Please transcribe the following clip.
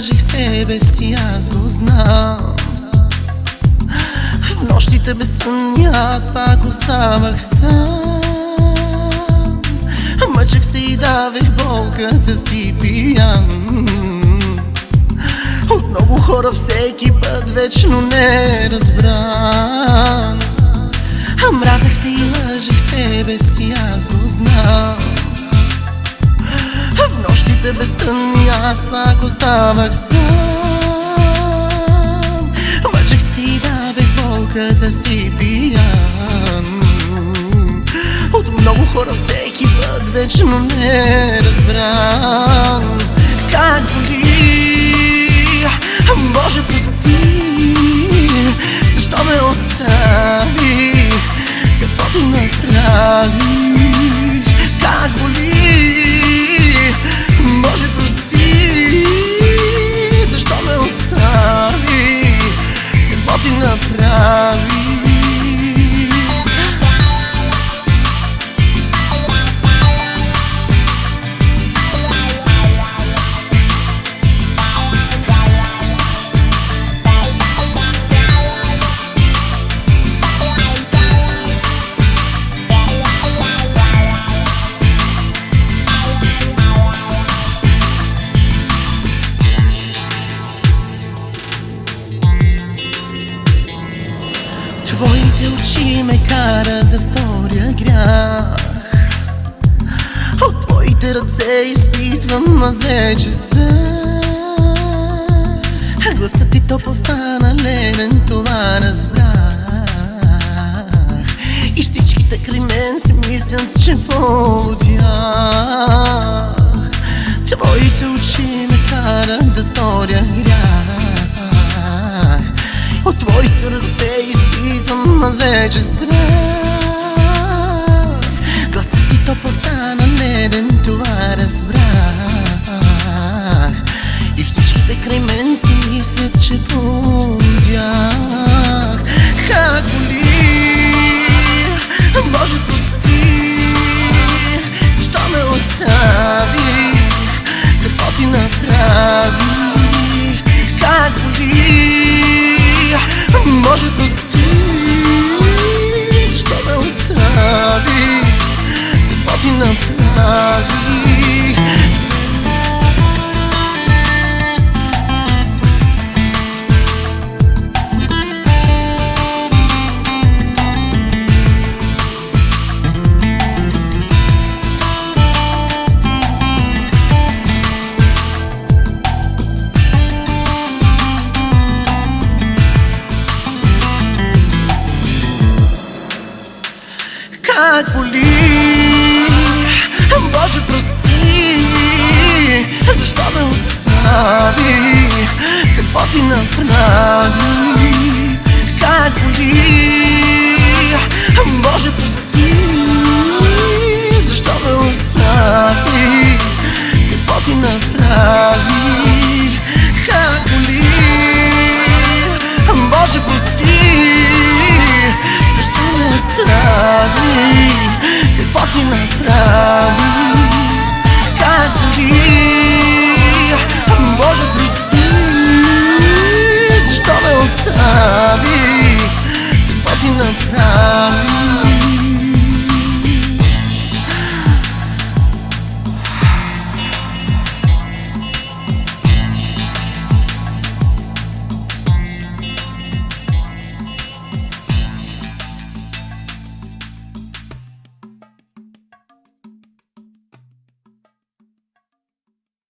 лъжих себе си, аз го знам. В нощите без сън аз пак оставах сам. Мъчех се и давих болката си пиян. От много хора всеки път вечно не разбран. Мразах те и лъжих себе си, аз го знам нощите без сън и аз пак оставах сам. Мъчех се и давих болката си пиян. От много хора всеки път вечно не разбран Как боли, Боже прости Твоите очи ме карат да сторя грях. От твоите ръце изпитвам аз вече страх. Гласът ти топ остана леден, това разбрах. И всичките край мен си мислят, че полудях Твоите очи ме карат да сторя грях. От твоите ръце изпитвам аз вече страх Гласът ти как боли. Боже, прости Защо ме остави? Какво ти направи? Как боли